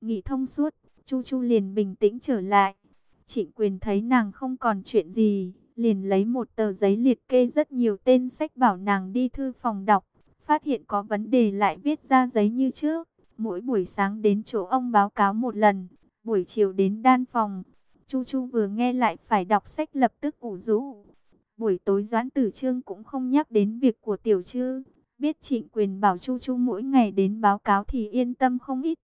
Nghĩ thông suốt, Chu Chu liền bình tĩnh trở lại. Trịnh quyền thấy nàng không còn chuyện gì, liền lấy một tờ giấy liệt kê rất nhiều tên sách bảo nàng đi thư phòng đọc. Phát hiện có vấn đề lại viết ra giấy như trước. Mỗi buổi sáng đến chỗ ông báo cáo một lần, buổi chiều đến đan phòng. Chu Chu vừa nghe lại phải đọc sách lập tức ủ rũ. Buổi tối Doãn Tử Trương cũng không nhắc đến việc của Tiểu Trư. Biết trịnh quyền bảo Chu Chu mỗi ngày đến báo cáo thì yên tâm không ít.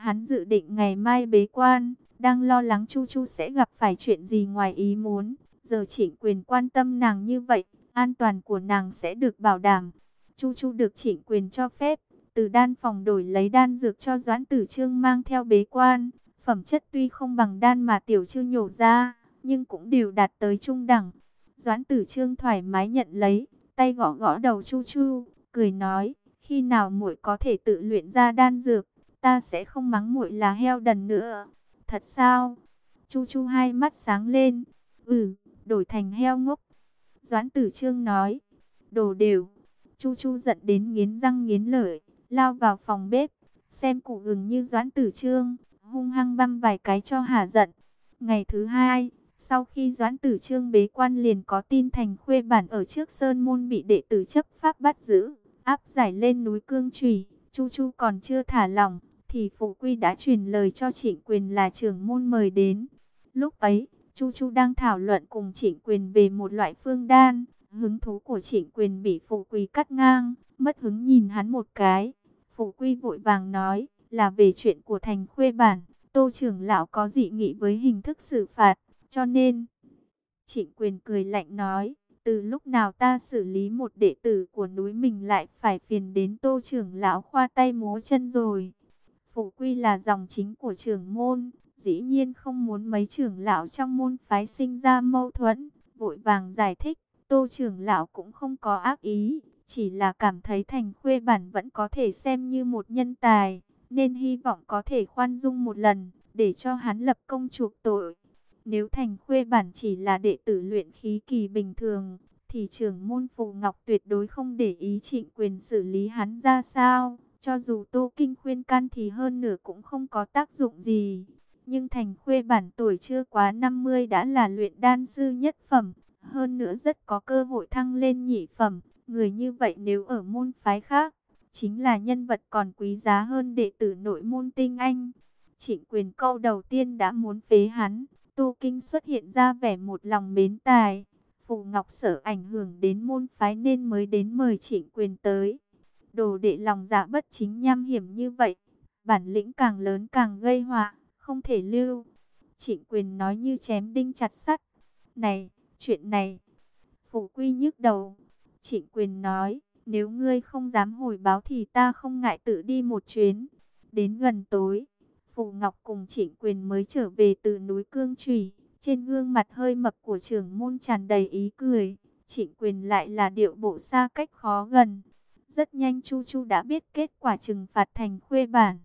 Hắn dự định ngày mai bế quan, đang lo lắng Chu Chu sẽ gặp phải chuyện gì ngoài ý muốn. Giờ trịnh quyền quan tâm nàng như vậy, an toàn của nàng sẽ được bảo đảm. Chu Chu được trịnh quyền cho phép, từ đan phòng đổi lấy đan dược cho Doãn Tử Trương mang theo bế quan. Phẩm chất tuy không bằng đan mà tiểu trương nhổ ra, nhưng cũng đều đạt tới trung đẳng. Doãn Tử Trương thoải mái nhận lấy, tay gõ gõ đầu Chu Chu, cười nói, khi nào muội có thể tự luyện ra đan dược, ta sẽ không mắng muội là heo đần nữa. Thật sao? Chu Chu hai mắt sáng lên. Ừ, đổi thành heo ngốc. Doãn Tử Trương nói, đồ đều. Chu Chu giận đến nghiến răng nghiến lợi, lao vào phòng bếp, xem cụ gừng như Doãn Tử Trương, hung hăng băm vài cái cho hả giận. Ngày thứ hai, sau khi Doãn Tử Trương bế quan liền có tin thành khuê bản ở trước Sơn Môn bị đệ tử chấp pháp bắt giữ, áp giải lên núi Cương Trùy, Chu Chu còn chưa thả lỏng, thì Phụ Quy đã truyền lời cho Trịnh Quyền là trưởng môn mời đến. Lúc ấy, Chu Chu đang thảo luận cùng Trịnh Quyền về một loại phương đan, hứng thú của Trịnh Quyền bị Phụ Quy cắt ngang, mất hứng nhìn hắn một cái. Phụ Quy vội vàng nói, là về chuyện của thành khuê bản, Tô trưởng lão có dị nghị với hình thức xử phạt, cho nên... Trịnh quyền cười lạnh nói, từ lúc nào ta xử lý một đệ tử của núi mình lại phải phiền đến tô trưởng lão khoa tay múa chân rồi. Phụ quy là dòng chính của trưởng môn, dĩ nhiên không muốn mấy trưởng lão trong môn phái sinh ra mâu thuẫn, vội vàng giải thích, tô trưởng lão cũng không có ác ý, chỉ là cảm thấy thành khuê bản vẫn có thể xem như một nhân tài, nên hy vọng có thể khoan dung một lần, để cho hắn lập công chuộc tội. Nếu thành khuê bản chỉ là đệ tử luyện khí kỳ bình thường, thì trưởng môn Phù Ngọc tuyệt đối không để ý trịnh quyền xử lý hắn ra sao. Cho dù Tô Kinh khuyên can thì hơn nửa cũng không có tác dụng gì. Nhưng thành khuê bản tuổi chưa quá 50 đã là luyện đan sư nhất phẩm. Hơn nữa rất có cơ hội thăng lên nhị phẩm. Người như vậy nếu ở môn phái khác, chính là nhân vật còn quý giá hơn đệ tử nội môn tinh anh. Trịnh quyền câu đầu tiên đã muốn phế hắn, Tô Kinh xuất hiện ra vẻ một lòng mến tài. Phù Ngọc Sở ảnh hưởng đến môn phái nên mới đến mời trịnh quyền tới. Đồ đệ lòng dạ bất chính nham hiểm như vậy, bản lĩnh càng lớn càng gây họa, không thể lưu. Trịnh quyền nói như chém đinh chặt sắt. Này, chuyện này, phủ quy nhức đầu. Trịnh quyền nói, nếu ngươi không dám hồi báo thì ta không ngại tự đi một chuyến. Đến gần tối, Phù Ngọc cùng Trịnh Quyền mới trở về từ núi Cương Trùy. Trên gương mặt hơi mập của trưởng môn tràn đầy ý cười. Trịnh Quyền lại là điệu bộ xa cách khó gần. Rất nhanh Chu Chu đã biết kết quả trừng phạt thành khuê bản.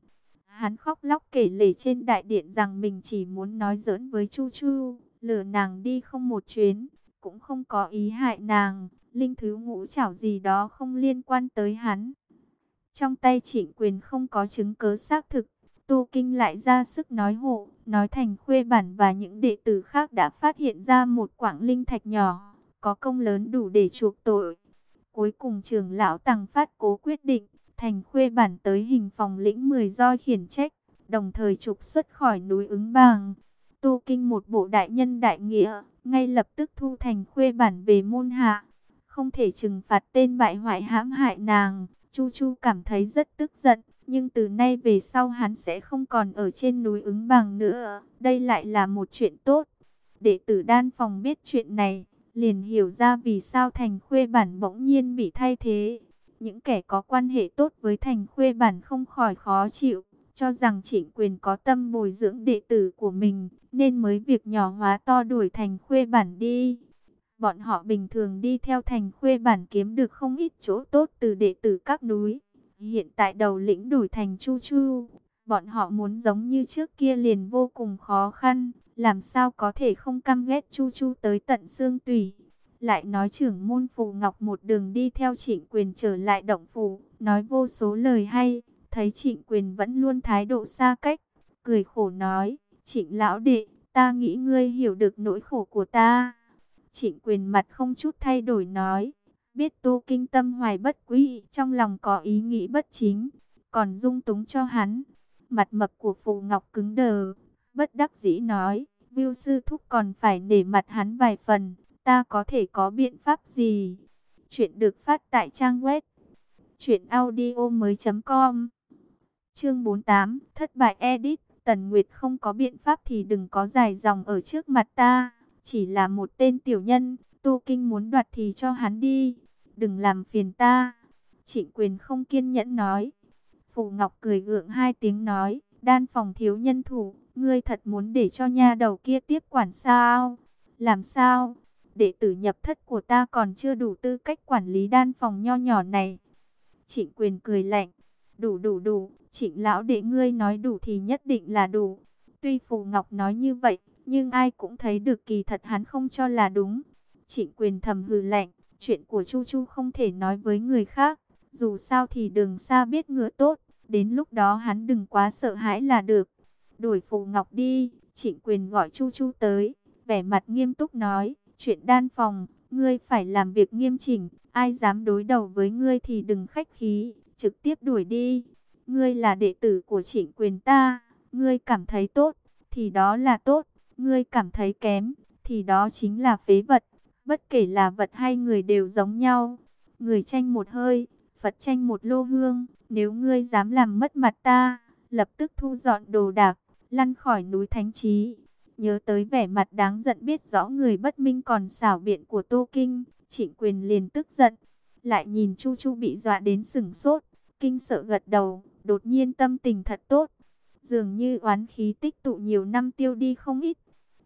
Hắn khóc lóc kể lể trên đại điện rằng mình chỉ muốn nói giỡn với Chu Chu, lừa nàng đi không một chuyến, cũng không có ý hại nàng, linh thứ ngũ chảo gì đó không liên quan tới hắn. Trong tay trịnh quyền không có chứng cớ xác thực, Tu Kinh lại ra sức nói hộ, nói thành khuê bản và những đệ tử khác đã phát hiện ra một quảng linh thạch nhỏ, có công lớn đủ để chuộc tội. Cuối cùng trưởng lão Tăng Phát cố quyết định, thành khuê bản tới hình phòng lĩnh 10 roi khiển trách, đồng thời trục xuất khỏi núi ứng bàng. Tô Kinh một bộ đại nhân đại nghĩa, ngay lập tức thu thành khuê bản về môn hạ. Không thể trừng phạt tên bại hoại hãm hại nàng, Chu Chu cảm thấy rất tức giận. Nhưng từ nay về sau hắn sẽ không còn ở trên núi ứng bằng nữa. Đây lại là một chuyện tốt. Đệ tử đan phòng biết chuyện này, liền hiểu ra vì sao thành khuê bản bỗng nhiên bị thay thế. Những kẻ có quan hệ tốt với thành khuê bản không khỏi khó chịu, cho rằng trịnh quyền có tâm bồi dưỡng đệ tử của mình, nên mới việc nhỏ hóa to đuổi thành khuê bản đi. Bọn họ bình thường đi theo thành khuê bản kiếm được không ít chỗ tốt từ đệ tử các núi. Hiện tại đầu lĩnh đổi thành Chu Chu, bọn họ muốn giống như trước kia liền vô cùng khó khăn, làm sao có thể không căm ghét Chu Chu tới tận xương tủy. Lại nói trưởng môn Phù Ngọc một đường đi theo trịnh quyền trở lại động phủ, nói vô số lời hay, thấy trịnh quyền vẫn luôn thái độ xa cách, cười khổ nói, trịnh lão đệ, ta nghĩ ngươi hiểu được nỗi khổ của ta. Trịnh quyền mặt không chút thay đổi nói, biết tu kinh tâm hoài bất quý, trong lòng có ý nghĩ bất chính, còn dung túng cho hắn. Mặt mập của Phù Ngọc cứng đờ, bất đắc dĩ nói, Viu sư thúc còn phải nể mặt hắn vài phần, ta có thể có biện pháp gì? Chuyện được phát tại trang web truyệnaudiomoi.com. Chương 48, thất bại edit, Tần Nguyệt không có biện pháp thì đừng có dài dòng ở trước mặt ta, chỉ là một tên tiểu nhân, Tô Kinh muốn đoạt thì cho hắn đi, đừng làm phiền ta. Trịnh Quyền không kiên nhẫn nói. Phù Ngọc cười gượng hai tiếng nói, đan phòng thiếu nhân thủ, ngươi thật muốn để cho nha đầu kia tiếp quản sao? Làm sao? Đệ tử nhập thất của ta còn chưa đủ tư cách quản lý đan phòng nho nhỏ này. Trịnh quyền cười lạnh. Đủ đủ đủ, trịnh lão đệ ngươi nói đủ thì nhất định là đủ. Tuy Phù Ngọc nói như vậy, nhưng ai cũng thấy được kỳ thật hắn không cho là đúng. Trịnh quyền thầm hừ lạnh, chuyện của Chu Chu không thể nói với người khác. Dù sao thì đừng xa biết ngựa tốt, đến lúc đó hắn đừng quá sợ hãi là được. Đuổi Phù Ngọc đi, trịnh quyền gọi Chu Chu tới, vẻ mặt nghiêm túc nói, chuyện đan phòng, ngươi phải làm việc nghiêm chỉnh, ai dám đối đầu với ngươi thì đừng khách khí, trực tiếp đuổi đi. Ngươi là đệ tử của trịnh quyền ta, ngươi cảm thấy tốt, thì đó là tốt, ngươi cảm thấy kém, thì đó chính là phế vật, bất kể là vật hay người đều giống nhau. Người tranh một hơi, Phật tranh một lô hương, nếu ngươi dám làm mất mặt ta, lập tức thu dọn đồ đạc, lăn khỏi núi Thánh Trí. Nhớ tới vẻ mặt đáng giận biết rõ người bất minh còn xảo biện của Tô Kinh, trịnh quyền liền tức giận. Lại nhìn Chu Chu bị dọa đến sừng sốt, kinh sợ gật đầu, đột nhiên tâm tình thật tốt. Dường như oán khí tích tụ nhiều năm tiêu đi không ít.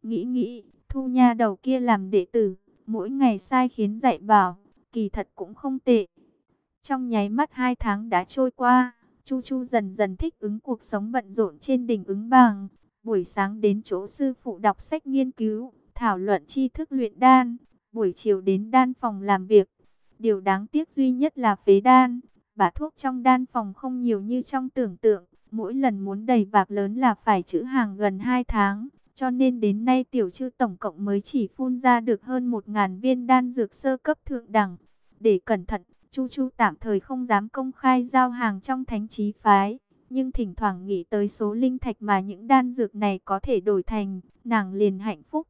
Nghĩ nghĩ, thu nha đầu kia làm đệ tử, mỗi ngày sai khiến dạy bảo, kỳ thật cũng không tệ. Trong nháy mắt hai tháng đã trôi qua, Chu Chu dần dần thích ứng cuộc sống bận rộn trên đỉnh ứng bàng. Buổi sáng đến chỗ sư phụ đọc sách nghiên cứu, thảo luận tri thức luyện đan. Buổi chiều đến đan phòng làm việc. Điều đáng tiếc duy nhất là phế đan. Bả thuốc trong đan phòng không nhiều như trong tưởng tượng. Mỗi lần muốn đầy bạc lớn là phải chữ hàng gần 2 tháng. Cho nên đến nay tiểu chư tổng cộng mới chỉ phun ra được hơn 1.000 viên đan dược sơ cấp thượng đẳng. Để cẩn thận, Chu Chu tạm thời không dám công khai giao hàng trong thánh trí phái, nhưng thỉnh thoảng nghĩ tới số linh thạch mà những đan dược này có thể đổi thành, nàng liền hạnh phúc.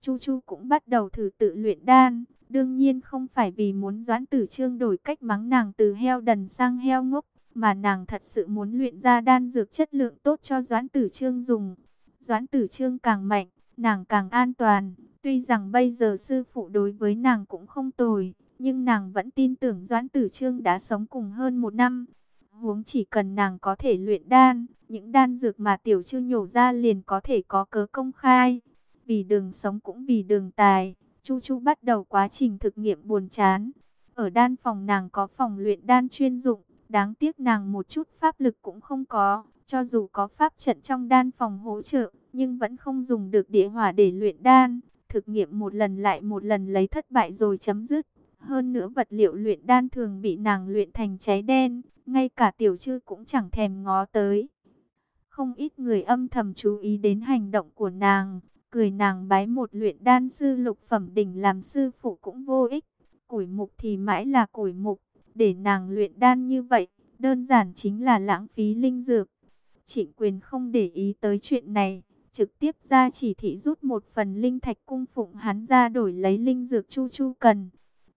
Chu Chu cũng bắt đầu thử tự luyện đan, đương nhiên không phải vì muốn Doãn Tử Trương đổi cách mắng nàng từ heo đần sang heo ngốc, mà nàng thật sự muốn luyện ra đan dược chất lượng tốt cho Doãn Tử Trương dùng. Doãn Tử Trương càng mạnh, nàng càng an toàn, tuy rằng bây giờ sư phụ đối với nàng cũng không tồi, nhưng nàng vẫn tin tưởng Doãn Tử Trương đã sống cùng hơn một năm. Huống chỉ cần nàng có thể luyện đan, những đan dược mà tiểu trương nhổ ra liền có thể có cớ công khai. Vì đường sống cũng vì đường tài, Chu Chu bắt đầu quá trình thực nghiệm buồn chán. Ở đan phòng nàng có phòng luyện đan chuyên dụng, đáng tiếc nàng một chút pháp lực cũng không có. Cho dù có pháp trận trong đan phòng hỗ trợ, nhưng vẫn không dùng được địa hỏa để luyện đan. Thực nghiệm một lần lại một lần lấy thất bại rồi chấm dứt. Hơn nữa vật liệu luyện đan thường bị nàng luyện thành cháy đen, ngay cả tiểu chư cũng chẳng thèm ngó tới. Không ít người âm thầm chú ý đến hành động của nàng, cười nàng bái một luyện đan sư lục phẩm đỉnh làm sư phụ cũng vô ích. Củi mục thì mãi là củi mục, để nàng luyện đan như vậy, đơn giản chính là lãng phí linh dược. Trịnh quyền không để ý tới chuyện này, trực tiếp ra chỉ thị rút một phần linh thạch cung phụng hắn ra đổi lấy linh dược chu chu cần.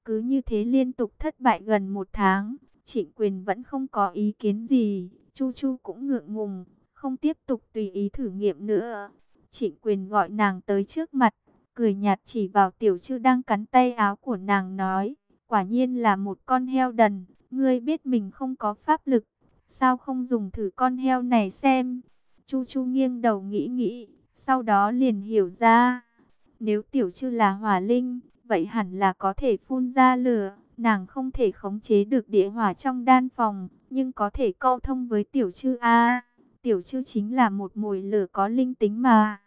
Cứ như thế liên tục thất bại gần một tháng, trịnh quyền vẫn không có ý kiến gì, Chu Chu cũng ngượng ngùng, không tiếp tục tùy ý thử nghiệm nữa. Trịnh quyền gọi nàng tới trước mặt, cười nhạt chỉ vào tiểu chư đang cắn tay áo của nàng nói, quả nhiên là một con heo đần, ngươi biết mình không có pháp lực, sao không dùng thử con heo này xem. Chu Chu nghiêng đầu nghĩ nghĩ, sau đó liền hiểu ra, nếu tiểu chư là hỏa linh, vậy hẳn là có thể phun ra lửa. Nàng không thể khống chế được địa hỏa trong đan phòng, nhưng có thể câu thông với tiểu chư A. tiểu chư chính là một mồi lửa có linh tính mà.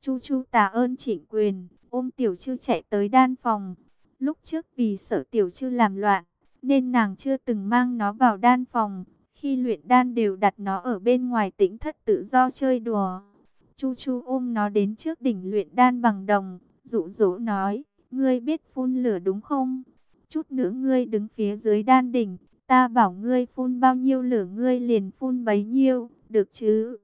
Chu chu tạ ơn trịnh quyền, ôm tiểu chư chạy tới đan phòng. Lúc trước vì sợ tiểu chư làm loạn, nên nàng chưa từng mang nó vào đan phòng. Khi luyện đan đều đặt nó ở bên ngoài tĩnh thất tự do chơi đùa. Chu Chu ôm nó đến trước đỉnh luyện đan bằng đồng, dụ dỗ nói, ngươi biết phun lửa đúng không? Chút nữa ngươi đứng phía dưới đan đỉnh, ta bảo ngươi phun bao nhiêu lửa ngươi liền phun bấy nhiêu, được chứ?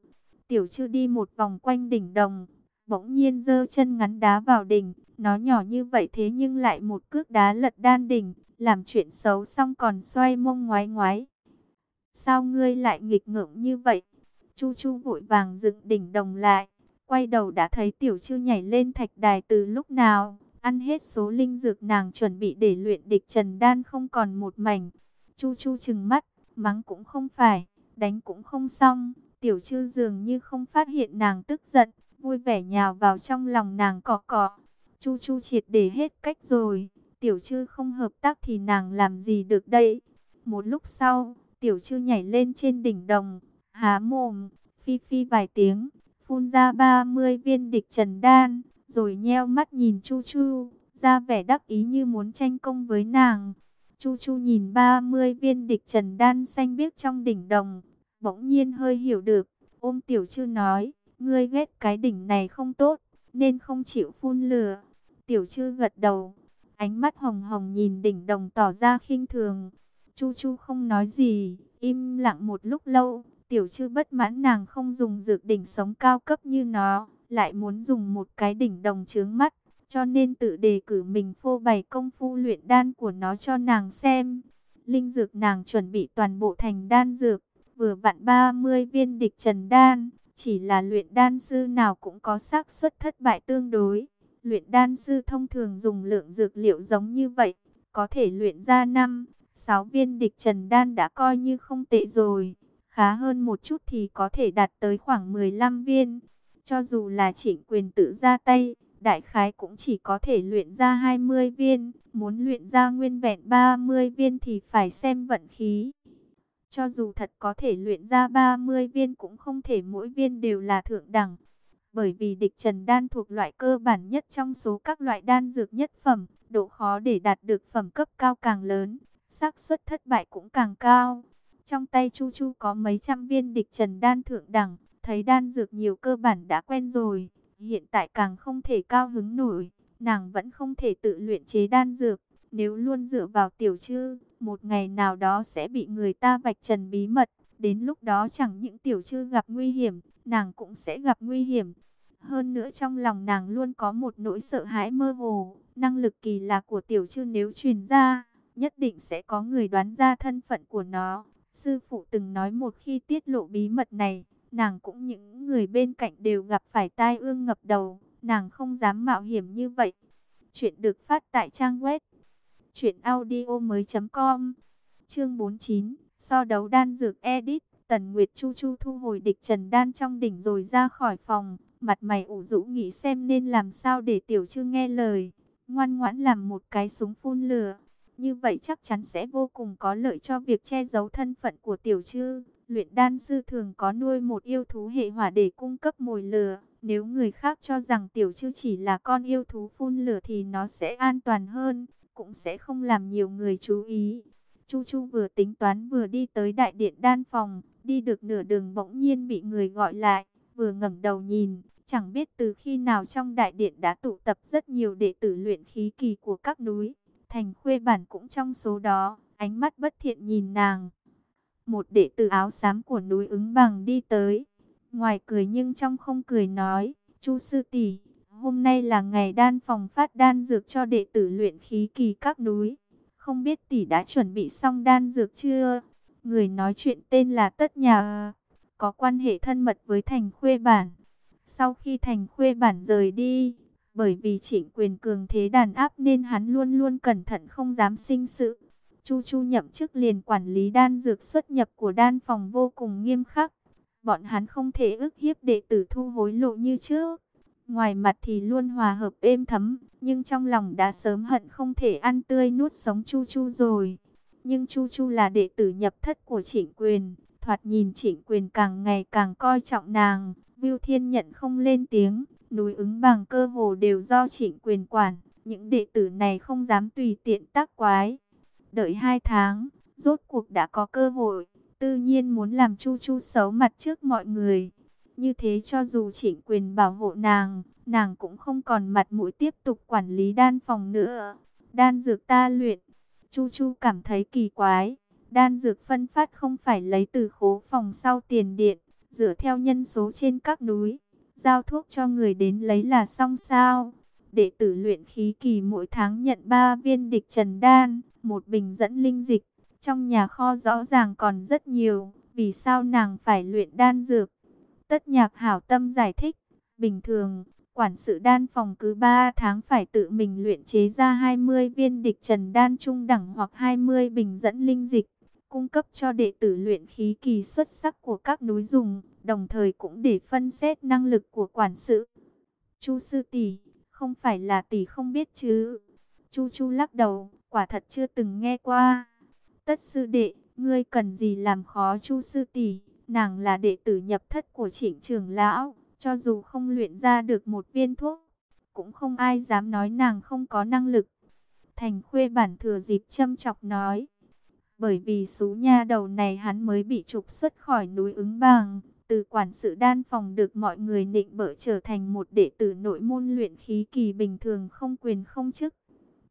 Tiểu chư đi một vòng quanh đỉnh đồng, bỗng nhiên giơ chân ngắn đá vào đỉnh, nó nhỏ như vậy thế nhưng lại một cước đá lật đan đỉnh, làm chuyện xấu xong còn xoay mông ngoái ngoái. Sao ngươi lại nghịch ngợm như vậy? Chu Chu vội vàng dựng đỉnh đồng lại, quay đầu đã thấy tiểu chư nhảy lên thạch đài từ lúc nào, ăn hết số linh dược nàng chuẩn bị để luyện địch trần đan không còn một mảnh. Chu Chu chừng mắt, mắng cũng không phải, đánh cũng không xong, tiểu chư dường như không phát hiện nàng tức giận, vui vẻ nhào vào trong lòng nàng cọ cọ. Chu Chu triệt để hết cách rồi, tiểu chư không hợp tác thì nàng làm gì được đây. Một lúc sau, tiểu chư nhảy lên trên đỉnh đồng, há mồm, phi phi vài tiếng, phun ra 30 viên địch trần đan, rồi nheo mắt nhìn Chu Chu, ra vẻ đắc ý như muốn tranh công với nàng. Chu Chu nhìn 30 viên địch trần đan xanh biếc trong đỉnh đồng, bỗng nhiên hơi hiểu được, ôm tiểu chư nói, ngươi ghét cái đỉnh này không tốt, nên không chịu phun lửa. Tiểu chư gật đầu, ánh mắt hồng hồng nhìn đỉnh đồng tỏ ra khinh thường. Chu Chu không nói gì, im lặng một lúc lâu, tiểu chư bất mãn nàng không dùng dược đỉnh sống cao cấp như nó, lại muốn dùng một cái đỉnh đồng chướng mắt, cho nên tự đề cử mình phô bày công phu luyện đan của nó cho nàng xem. Linh dược nàng chuẩn bị toàn bộ thành đan dược, vừa vặn 30 viên địch trần đan, chỉ là luyện đan sư nào cũng có xác suất thất bại tương đối. Luyện đan sư thông thường dùng lượng dược liệu giống như vậy, có thể luyện ra 5, 6 viên địch trần đan đã coi như không tệ rồi. Khá hơn một chút thì có thể đạt tới khoảng 15 viên. Cho dù là chỉnh quyền tự ra tay, đại khái cũng chỉ có thể luyện ra 20 viên. Muốn luyện ra nguyên vẹn 30 viên thì phải xem vận khí. Cho dù thật có thể luyện ra 30 viên cũng không thể mỗi viên đều là thượng đẳng. Bởi vì địch trần đan thuộc loại cơ bản nhất trong số các loại đan dược nhất phẩm, độ khó để đạt được phẩm cấp cao càng lớn, xác suất thất bại cũng càng cao. Trong tay Chu Chu có mấy trăm viên địch trần đan thượng đẳng, thấy đan dược nhiều cơ bản đã quen rồi, hiện tại càng không thể cao hứng nổi, nàng vẫn không thể tự luyện chế đan dược, nếu luôn dựa vào tiểu chư, một ngày nào đó sẽ bị người ta vạch trần bí mật, đến lúc đó chẳng những tiểu chư gặp nguy hiểm, nàng cũng sẽ gặp nguy hiểm. Hơn nữa trong lòng nàng luôn có một nỗi sợ hãi mơ hồ, năng lực kỳ lạ của tiểu chư nếu truyền ra, nhất định sẽ có người đoán ra thân phận của nó. Sư phụ từng nói một khi tiết lộ bí mật này, nàng cũng những người bên cạnh đều gặp phải tai ương ngập đầu, nàng không dám mạo hiểm như vậy. Chuyện được phát tại trang web truyệnaudiomoi.com. Chương 49, so đấu đan dược edit, Tần Nguyệt Chu Chu thu hồi địch Trần đan trong đỉnh rồi ra khỏi phòng, mặt mày ủ rũ nghĩ xem nên làm sao để tiểu Trư nghe lời, ngoan ngoãn làm một cái súng phun lửa. Như vậy chắc chắn sẽ vô cùng có lợi cho việc che giấu thân phận của tiểu Trư. Luyện đan sư thường có nuôi một yêu thú hệ hỏa để cung cấp mồi lửa. Nếu người khác cho rằng tiểu Trư chỉ là con yêu thú phun lửa thì nó sẽ an toàn hơn, cũng sẽ không làm nhiều người chú ý. Chu Chu vừa tính toán vừa đi tới đại điện đan phòng, đi được nửa đường bỗng nhiên bị người gọi lại, vừa ngẩng đầu nhìn, chẳng biết từ khi nào trong đại điện đã tụ tập rất nhiều đệ tử luyện khí kỳ của các núi. Thành khuê bản cũng trong số đó, ánh mắt bất thiện nhìn nàng. Một đệ tử áo xám của núi ứng bằng đi tới, ngoài cười nhưng trong không cười nói, Chu sư tỷ, hôm nay là ngày đan phòng phát đan dược cho đệ tử luyện khí kỳ các núi. Không biết tỷ đã chuẩn bị xong đan dược chưa? Người nói chuyện tên là Tất Nhà, ờ, có quan hệ thân mật với Thành Khuê Bản. Sau khi Thành Khuê Bản rời đi, bởi vì trịnh quyền cường thế đàn áp nên hắn luôn luôn cẩn thận không dám sinh sự. Chu Chu nhậm chức liền quản lý đan dược xuất nhập của đan phòng vô cùng nghiêm khắc. Bọn hắn không thể ức hiếp đệ tử thu hối lộ như trước. Ngoài mặt thì luôn hòa hợp êm thấm, nhưng trong lòng đã sớm hận không thể ăn tươi nuốt sống Chu Chu rồi. Nhưng Chu Chu là đệ tử nhập thất của trịnh quyền, thoạt nhìn trịnh quyền càng ngày càng coi trọng nàng. Viu Thiên nhận không lên tiếng, núi ứng bằng cơ hồ đều do trịnh quyền quản. Những đệ tử này không dám tùy tiện tác quái. Đợi hai tháng, rốt cuộc đã có cơ hội. Tự nhiên muốn làm Chu Chu xấu mặt trước mọi người. Như thế cho dù trịnh quyền bảo hộ nàng, nàng cũng không còn mặt mũi tiếp tục quản lý đan phòng nữa. Đan dược ta luyện, Chu Chu cảm thấy kỳ quái. Đan dược phân phát không phải lấy từ khố phòng sau tiền điện, dựa theo nhân số trên các núi, giao thuốc cho người đến lấy là xong sao. Đệ tử luyện khí kỳ mỗi tháng nhận 3 viên địch trần đan, một bình dẫn linh dịch. Trong nhà kho rõ ràng còn rất nhiều, vì sao nàng phải luyện đan dược? Tất nhạc hảo tâm giải thích, bình thường, quản sự đan phòng cứ 3 tháng phải tự mình luyện chế ra 20 viên địch trần đan trung đẳng hoặc 20 bình dẫn linh dịch, cung cấp cho đệ tử luyện khí kỳ xuất sắc của các núi dùng, đồng thời cũng để phân xét năng lực của quản sự. Chu sư tỷ, không phải là tỷ không biết chứ? Chu Chu lắc đầu, quả thật chưa từng nghe qua. Tất sư đệ, ngươi cần gì làm khó Chu sư tỷ? Nàng là đệ tử nhập thất của Trịnh trưởng lão, cho dù không luyện ra được một viên thuốc, cũng không ai dám nói nàng không có năng lực. Thành Khuê bản thừa dịp châm chọc nói, bởi vì số nha đầu này hắn mới bị trục xuất khỏi núi ứng bàng, từ quản sự đan phòng được mọi người nịnh bợ trở thành một đệ tử nội môn luyện khí kỳ bình thường không quyền không chức.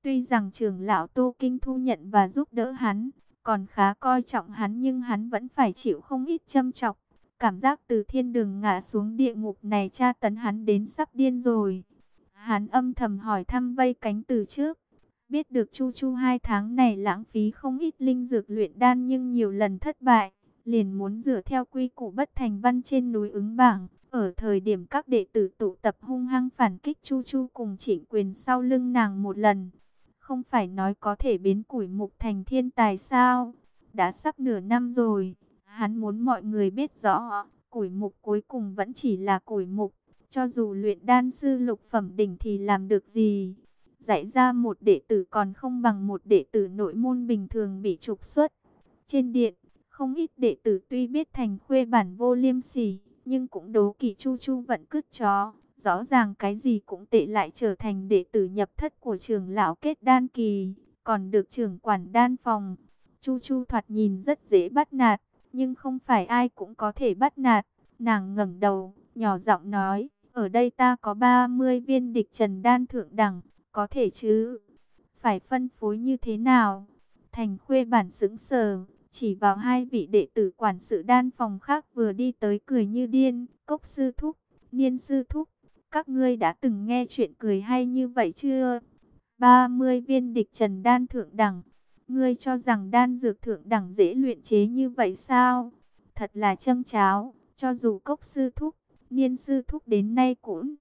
Tuy rằng trưởng lão Tô Kinh thu nhận và giúp đỡ hắn, còn khá coi trọng hắn nhưng hắn vẫn phải chịu không ít châm chọc. Cảm giác từ thiên đường ngã xuống địa ngục này tra tấn hắn đến sắp điên rồi. Hắn âm thầm hỏi thăm vây cánh từ trước. Biết được Chu Chu hai tháng này lãng phí không ít linh dược luyện đan nhưng nhiều lần thất bại. Liền muốn dựa theo quy củ bất thành văn trên núi ứng bảng. Ở thời điểm các đệ tử tụ tập hung hăng phản kích Chu Chu cùng trịnh quyền sau lưng nàng một lần. Không phải nói có thể biến củi mục thành thiên tài sao? Đã sắp nửa năm rồi. Hắn muốn mọi người biết rõ, củi mục cuối cùng vẫn chỉ là củi mục. Cho dù luyện đan sư lục phẩm đỉnh thì làm được gì? Dạy ra một đệ tử còn không bằng một đệ tử nội môn bình thường bị trục xuất. Trên điện, không ít đệ tử tuy biết thành khuê bản vô liêm sỉ, nhưng cũng đố kỳ chu chu vận cứt chó. Rõ ràng cái gì cũng tệ lại trở thành đệ tử nhập thất của trường lão kết đan kỳ, còn được trưởng quản đan phòng. Chu chu thoạt nhìn rất dễ bắt nạt, nhưng không phải ai cũng có thể bắt nạt. Nàng ngẩng đầu, nhỏ giọng nói, ở đây ta có 30 viên địch trần đan thượng đẳng, có thể chứ? Phải phân phối như thế nào? Thành khuê bản sững sờ, chỉ vào hai vị đệ tử quản sự đan phòng khác vừa đi tới cười như điên, cốc sư thúc, niên sư thúc. Các ngươi đã từng nghe chuyện cười hay như vậy chưa? 30 viên địch trần đan thượng đẳng, Ngươi cho rằng đan dược thượng đẳng dễ luyện chế như vậy sao? Thật là châm cháo, cho dù cốc sư thúc, niên sư thúc đến nay cũng.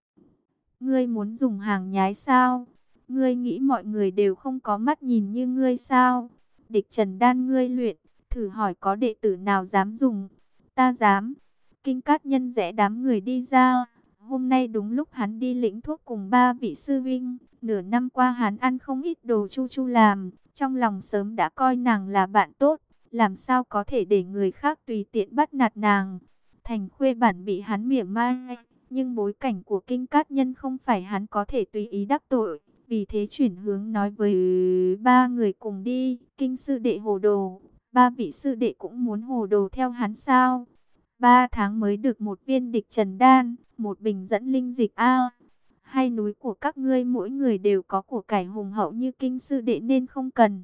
Ngươi muốn dùng hàng nhái sao? Ngươi nghĩ mọi người đều không có mắt nhìn như ngươi sao? Địch trần đan ngươi luyện, thử hỏi có đệ tử nào dám dùng? Ta dám. Kinh cát nhân rẽ đám người đi ra. Hôm nay đúng lúc hắn đi lĩnh thuốc cùng ba vị sư vinh. Nửa năm qua hắn ăn không ít đồ chu chu làm, trong lòng sớm đã coi nàng là bạn tốt, làm sao có thể để người khác tùy tiện bắt nạt nàng. Thành khuê bản bị hắn mỉa mai, nhưng bối cảnh của kinh cát nhân không phải hắn có thể tùy ý đắc tội. Vì thế chuyển hướng nói với ba người cùng đi, kinh sư đệ hồ đồ, ba vị sư đệ cũng muốn hồ đồ theo hắn sao. Ba tháng mới được một viên địch trần đan, một bình dẫn linh dịch A hai núi của các ngươi mỗi người đều có của cải hùng hậu như kinh sư đệ nên không cần.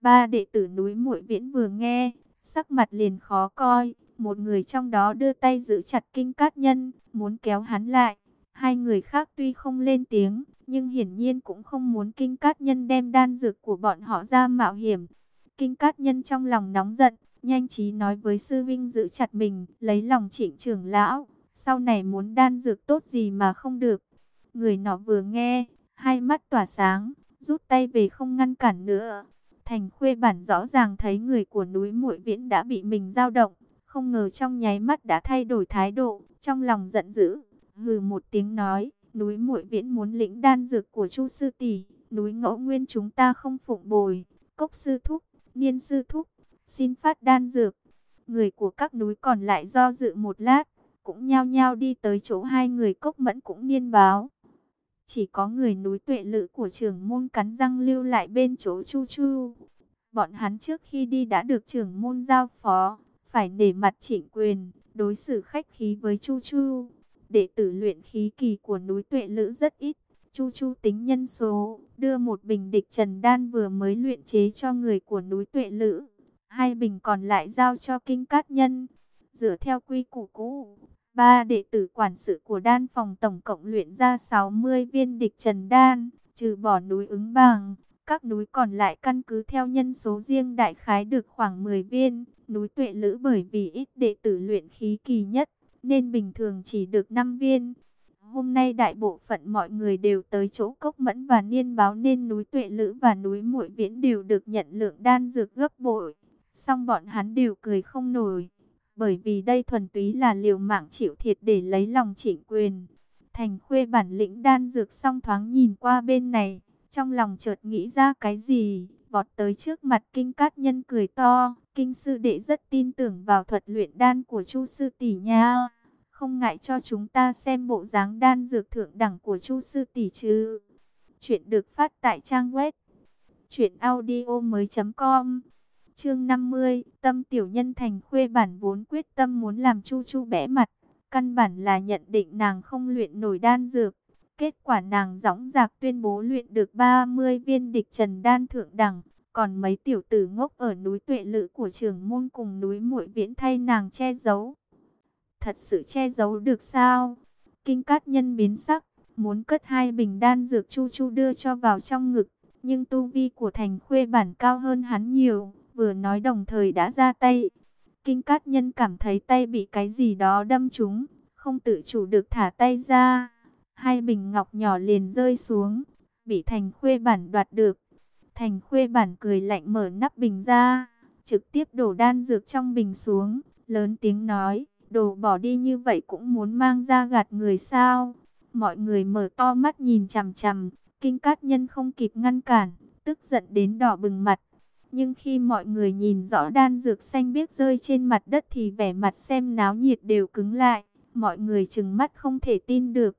Ba đệ tử núi muội viễn vừa nghe, sắc mặt liền khó coi, một người trong đó đưa tay giữ chặt kinh cát nhân, muốn kéo hắn lại. Hai người khác tuy không lên tiếng, nhưng hiển nhiên cũng không muốn kinh cát nhân đem đan dược của bọn họ ra mạo hiểm. Kinh cát nhân trong lòng nóng giận, nhanh trí nói với sư vinh giữ chặt mình, lấy lòng trịnh trưởng lão. Sau này muốn đan dược tốt gì mà không được, Người nọ vừa nghe, hai mắt tỏa sáng, rút tay về không ngăn cản nữa. Thành khuê bản rõ ràng thấy người của núi muội viễn đã bị mình dao động, không ngờ trong nháy mắt đã thay đổi thái độ, trong lòng giận dữ, hừ một tiếng nói, núi muội viễn muốn lĩnh đan dược của chu sư tỷ, núi ngẫu nguyên chúng ta không phụng bồi, cốc sư thúc, niên sư thúc, xin phát đan dược. Người của các núi còn lại do dự một lát, cũng nhao nhao đi tới chỗ hai người cốc mẫn cũng niên báo. Chỉ có người núi tuệ lự của trưởng môn cắn răng lưu lại bên chỗ Chu Chu. Bọn hắn trước khi đi đã được trưởng môn giao phó, phải nể mặt trịnh quyền, đối xử khách khí với Chu Chu. Đệ tử luyện khí kỳ của núi tuệ lữ rất ít. Chu Chu tính nhân số, đưa một bình địch trần đan vừa mới luyện chế cho người của núi tuệ lữ. Hai bình còn lại giao cho kinh cát nhân. Dựa theo quy củ cũ, ba đệ tử quản sự của đan phòng tổng cộng luyện ra 60 viên địch trần đan, trừ bỏ núi ứng bằng. Các núi còn lại căn cứ theo nhân số riêng đại khái được khoảng 10 viên. Núi tuệ lữ bởi vì ít đệ tử luyện khí kỳ nhất, nên bình thường chỉ được 5 viên. Hôm nay đại bộ phận mọi người đều tới chỗ cốc mẫn và niên báo nên núi tuệ lữ và núi muội viễn đều được nhận lượng đan dược gấp bội. Xong bọn hắn đều cười không nổi, bởi vì đây thuần túy là liều mạng chịu thiệt để lấy lòng chỉnh quyền. Thành khuê bản lĩnh đan dược xong thoáng nhìn qua bên này, trong lòng chợt nghĩ ra cái gì, vọt tới trước mặt kinh cát nhân cười to. Kinh sư đệ rất tin tưởng vào thuật luyện đan của chu sư tỷ nha. Không ngại cho chúng ta xem bộ dáng đan dược thượng đẳng của chu sư tỷ chứ. Chuyện được phát tại trang web. Chuyện audio mới com Chương 50, tâm tiểu nhân thành khuê bản vốn quyết tâm muốn làm chu chu bẽ mặt. Căn bản là nhận định nàng không luyện nổi đan dược. Kết quả nàng dõng dạc tuyên bố luyện được 30 viên địch trần đan thượng đẳng. Còn mấy tiểu tử ngốc ở núi tuệ lự của trường môn cùng núi muội viễn thay nàng che giấu. Thật sự che giấu được sao? Kinh cát nhân biến sắc, muốn cất hai bình đan dược chu chu đưa cho vào trong ngực. Nhưng tu vi của thành khuê bản cao hơn hắn nhiều, vừa nói đồng thời đã ra tay. Kinh cát nhân cảm thấy tay bị cái gì đó đâm trúng, không tự chủ được thả tay ra. Hai bình ngọc nhỏ liền rơi xuống, bị thành khuê bản đoạt được. Thành khuê bản cười lạnh mở nắp bình ra, trực tiếp đổ đan dược trong bình xuống, lớn tiếng nói, đồ bỏ đi như vậy cũng muốn mang ra gạt người sao. Mọi người mở to mắt nhìn chằm chằm, kinh cát nhân không kịp ngăn cản, tức giận đến đỏ bừng mặt. Nhưng khi mọi người nhìn rõ đan dược xanh biếc rơi trên mặt đất thì vẻ mặt xem náo nhiệt đều cứng lại. Mọi người chừng mắt không thể tin được.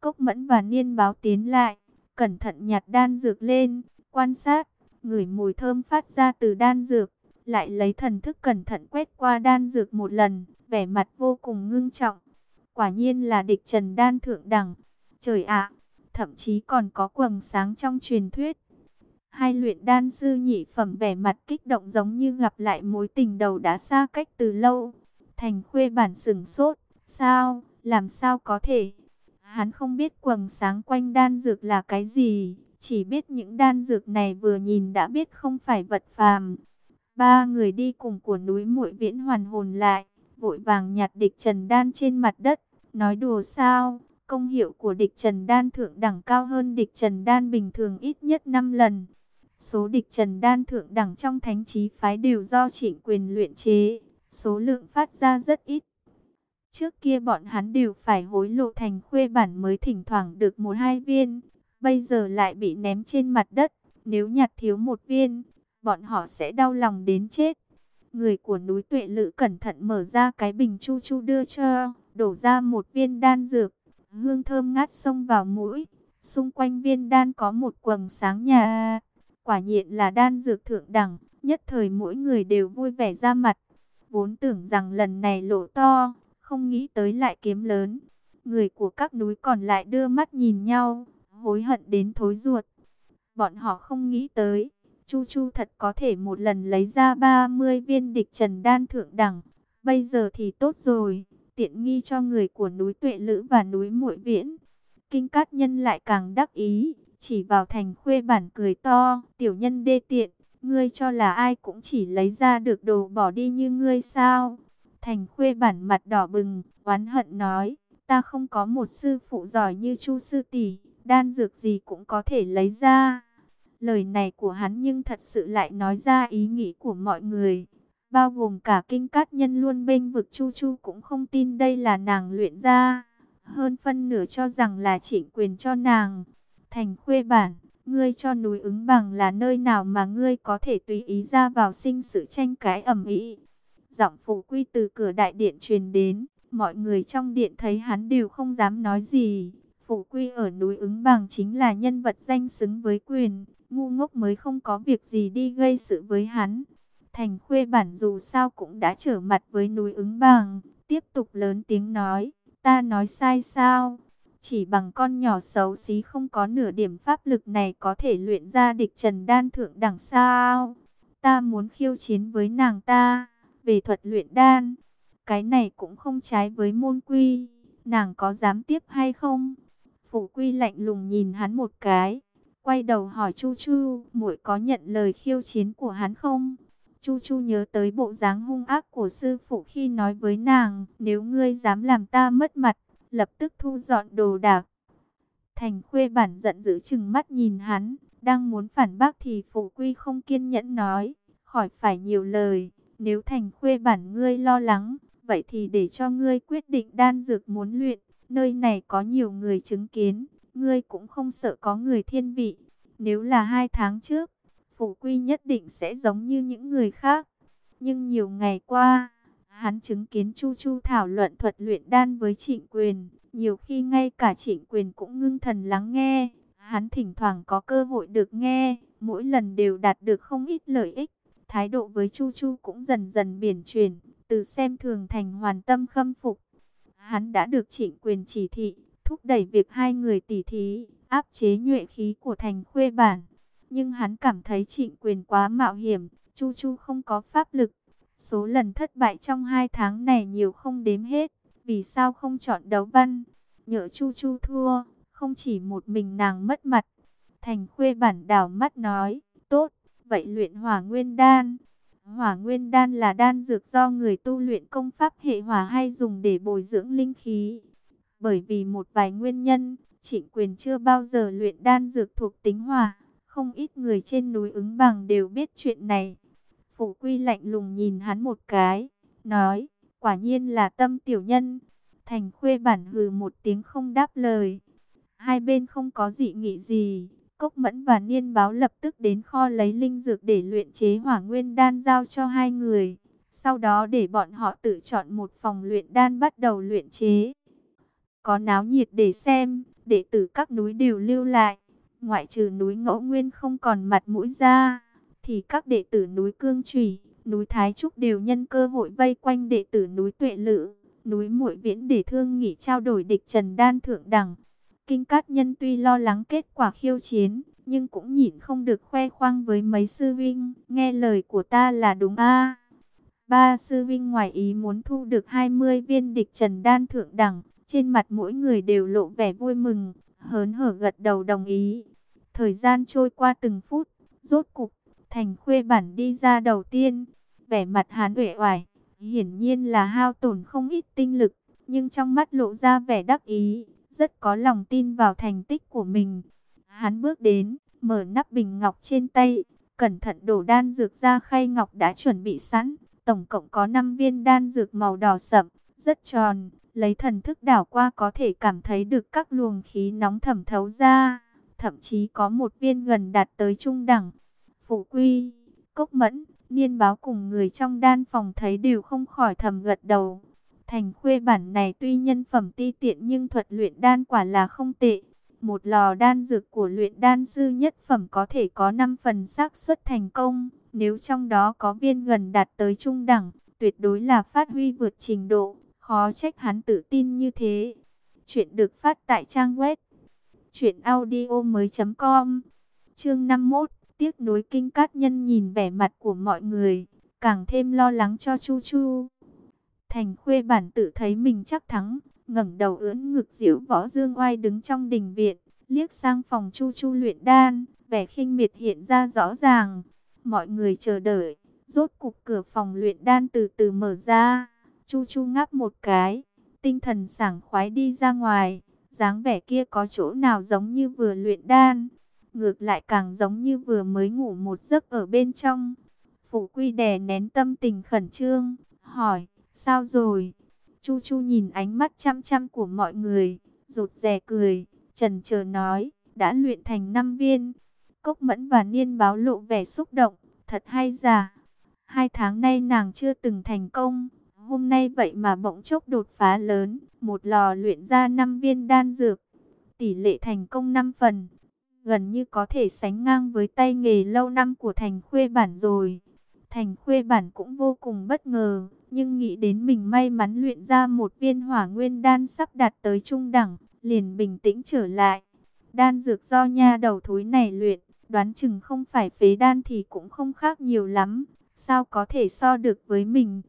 Cốc mẫn và niên báo tiến lại, cẩn thận nhặt đan dược lên, quan sát, ngửi mùi thơm phát ra từ đan dược, lại lấy thần thức cẩn thận quét qua đan dược một lần, vẻ mặt vô cùng ngưng trọng. Quả nhiên là địch trần đan thượng đẳng. Trời ạ, thậm chí còn có quầng sáng trong truyền thuyết. Hai luyện đan sư nhị phẩm vẻ mặt kích động giống như gặp lại mối tình đầu đã xa cách từ lâu. Thành khuê bản sừng sốt, sao, làm sao có thể? Hắn không biết quầng sáng quanh đan dược là cái gì, chỉ biết những đan dược này vừa nhìn đã biết không phải vật phàm. Ba người đi cùng của núi muội viễn hoàn hồn lại, vội vàng nhặt địch trần đan trên mặt đất. Nói đùa sao, công hiệu của địch trần đan thượng đẳng cao hơn địch trần đan bình thường ít nhất 5 lần. Số địch trần đan thượng đẳng trong thánh trí phái đều do trịnh quyền luyện chế, số lượng phát ra rất ít. Trước kia bọn hắn đều phải hối lộ thành khuê bản mới thỉnh thoảng được một hai viên, bây giờ lại bị ném trên mặt đất. Nếu nhặt thiếu một viên, bọn họ sẽ đau lòng đến chết. Người của núi tuệ lự cẩn thận mở ra cái bình chu chu đưa cho, đổ ra một viên đan dược. Hương thơm ngát xông vào mũi, xung quanh viên đan có một quầng sáng nhà. Quả nhiên là đan dược thượng đẳng, nhất thời mỗi người đều vui vẻ ra mặt. Vốn tưởng rằng lần này lộ to, không nghĩ tới lại kiếm lớn. Người của các núi còn lại đưa mắt nhìn nhau, hối hận đến thối ruột. Bọn họ không nghĩ tới, Chu Chu thật có thể một lần lấy ra 30 viên địch trần đan thượng đẳng. Bây giờ thì tốt rồi, tiện nghi cho người của núi Tuệ Lữ và núi Muội Viễn. Kinh Cát Nhân lại càng đắc ý, chỉ vào thành khuê bản cười to, tiểu nhân đê tiện, ngươi cho là ai cũng chỉ lấy ra được đồ bỏ đi như ngươi sao? Thành khuê bản mặt đỏ bừng, oán hận nói, ta không có một sư phụ giỏi như chu sư tỷ, đan dược gì cũng có thể lấy ra. Lời này của hắn nhưng thật sự lại nói ra ý nghĩ của mọi người. Bao gồm cả kinh cát nhân luôn bênh vực chu chu cũng không tin đây là nàng luyện ra. Hơn phân nửa cho rằng là chỉnh quyền cho nàng. Thành khuê bản, ngươi cho núi ứng bằng là nơi nào mà ngươi có thể tùy ý ra vào sinh sự tranh cãi ẩm ý. Giọng phụ quy từ cửa đại điện truyền đến, mọi người trong điện thấy hắn đều không dám nói gì. Phụ quy ở núi ứng bằng chính là nhân vật danh xứng với quyền, ngu ngốc mới không có việc gì đi gây sự với hắn. Thành khuê bản dù sao cũng đã trở mặt với núi ứng bằng, tiếp tục lớn tiếng nói, ta nói sai sao? Chỉ bằng con nhỏ xấu xí không có nửa điểm pháp lực này có thể luyện ra địch trần đan thượng đẳng sao? Ta muốn khiêu chiến với nàng ta, về thuật luyện đan. Cái này cũng không trái với môn quy, nàng có dám tiếp hay không? Phủ quy lạnh lùng nhìn hắn một cái, quay đầu hỏi Chu Chu, muội có nhận lời khiêu chiến của hắn không? Chu Chu nhớ tới bộ dáng hung ác của sư phụ khi nói với nàng, nếu ngươi dám làm ta mất mặt, lập tức thu dọn đồ đạc. Thành khuê bản giận dữ chừng mắt nhìn hắn, đang muốn phản bác thì phụ quy không kiên nhẫn nói, khỏi phải nhiều lời, nếu thành khuê bản ngươi lo lắng, vậy thì để cho ngươi quyết định đan dược muốn luyện, nơi này có nhiều người chứng kiến, ngươi cũng không sợ có người thiên vị, nếu là hai tháng trước, phủ quy nhất định sẽ giống như những người khác, nhưng nhiều ngày qua Hắn chứng kiến Chu Chu thảo luận thuật luyện đan với trịnh quyền. Nhiều khi ngay cả trịnh quyền cũng ngưng thần lắng nghe. Hắn thỉnh thoảng có cơ hội được nghe. Mỗi lần đều đạt được không ít lợi ích. Thái độ với Chu Chu cũng dần dần biển chuyển. Từ xem thường thành hoàn tâm khâm phục. Hắn đã được trịnh quyền chỉ thị. Thúc đẩy việc hai người tỉ thí. Áp chế nhuệ khí của thành khuê bản. Nhưng hắn cảm thấy trịnh quyền quá mạo hiểm. Chu Chu không có pháp lực Số lần thất bại trong hai tháng này nhiều không đếm hết. Vì sao không chọn đấu văn? Nhỡ Chu Chu thua, không chỉ một mình nàng mất mặt. Thành khuê bản đảo mắt nói, tốt, vậy luyện hỏa nguyên đan. Hỏa nguyên đan là đan dược do người tu luyện công pháp hệ hỏa hay dùng để bồi dưỡng linh khí. Bởi vì một vài nguyên nhân, trịnh quyền chưa bao giờ luyện đan dược thuộc tính hỏa. Không ít người trên núi ứng bằng đều biết chuyện này. Phủ quy lạnh lùng nhìn hắn một cái, nói, quả nhiên là tâm tiểu nhân. Thành khuê bản hừ một tiếng không đáp lời. Hai bên không có dị nghị gì. Cốc Mẫn và Niên Báo lập tức đến kho lấy linh dược để luyện chế hỏa nguyên đan giao cho hai người. Sau đó để bọn họ tự chọn một phòng luyện đan bắt đầu luyện chế. Có náo nhiệt để xem, đệ tử các núi đều lưu lại. Ngoại trừ núi ngẫu nguyên không còn mặt mũi ra thì các đệ tử núi Cương Trùy, núi Thái Trúc đều nhân cơ hội vây quanh đệ tử núi Tuệ Lự, núi Muội Viễn để thương nghị trao đổi địch Trần Đan thượng đẳng. Kinh Cát Nhân tuy lo lắng kết quả khiêu chiến, nhưng cũng nhịn không được khoe khoang với mấy sư vinh, nghe lời của ta là đúng a. Ba sư vinh ngoài ý muốn thu được 20 viên địch Trần Đan thượng đẳng, trên mặt mỗi người đều lộ vẻ vui mừng, hớn hở gật đầu đồng ý. Thời gian trôi qua từng phút, rốt cục Thành khuê bản đi ra đầu tiên, vẻ mặt hán uể oải, hiển nhiên là hao tổn không ít tinh lực, nhưng trong mắt lộ ra vẻ đắc ý, rất có lòng tin vào thành tích của mình. Hắn bước đến, mở nắp bình ngọc trên tay, cẩn thận đổ đan dược ra khay ngọc đã chuẩn bị sẵn, tổng cộng có 5 viên đan dược màu đỏ sậm, rất tròn, lấy thần thức đảo qua có thể cảm thấy được các luồng khí nóng thẩm thấu ra, thậm chí có một viên gần đạt tới trung đẳng. phụ quy, cốc mẫn, niên báo cùng người trong đan phòng thấy đều không khỏi thầm gật đầu. Thành khuê bản này tuy nhân phẩm ti tiện nhưng thuật luyện đan quả là không tệ. Một lò đan dược của luyện đan sư nhất phẩm có thể có 5 phần xác suất thành công. Nếu trong đó có viên gần đạt tới trung đẳng, tuyệt đối là phát huy vượt trình độ. Khó trách hắn tự tin như thế. Chuyện được phát tại trang web. chuyệnaudio mới.com Chương 51 Tiếc nối kinh cát nhân nhìn vẻ mặt của mọi người, càng thêm lo lắng cho Chu Chu. Thành khuê bản tự thấy mình chắc thắng, ngẩng đầu ưỡn ngực diễu võ dương oai đứng trong đình viện, liếc sang phòng Chu Chu luyện đan, vẻ khinh miệt hiện ra rõ ràng. Mọi người chờ đợi, rốt cục cửa phòng luyện đan từ từ mở ra. Chu Chu ngáp một cái, tinh thần sảng khoái đi ra ngoài, dáng vẻ kia có chỗ nào giống như vừa luyện đan, ngược lại càng giống như vừa mới ngủ một giấc ở bên trong. Phủ quy đè nén tâm tình khẩn trương, hỏi, sao rồi? Chu Chu nhìn ánh mắt chăm chăm của mọi người, rụt rè cười, trần chờ nói, đã luyện thành năm viên. Cốc mẫn và niên báo lộ vẻ xúc động, thật hay giả. Hai tháng nay nàng chưa từng thành công, hôm nay vậy mà bỗng chốc đột phá lớn, một lò luyện ra năm viên đan dược. Tỷ lệ thành công 5 phần, gần như có thể sánh ngang với tay nghề lâu năm của thành khuê bản rồi. Thành khuê bản cũng vô cùng bất ngờ, nhưng nghĩ đến mình may mắn luyện ra một viên hỏa nguyên đan sắp đạt tới trung đẳng, liền bình tĩnh trở lại. Đan dược do nha đầu thối này luyện, đoán chừng không phải phế đan thì cũng không khác nhiều lắm, sao có thể so được với mình.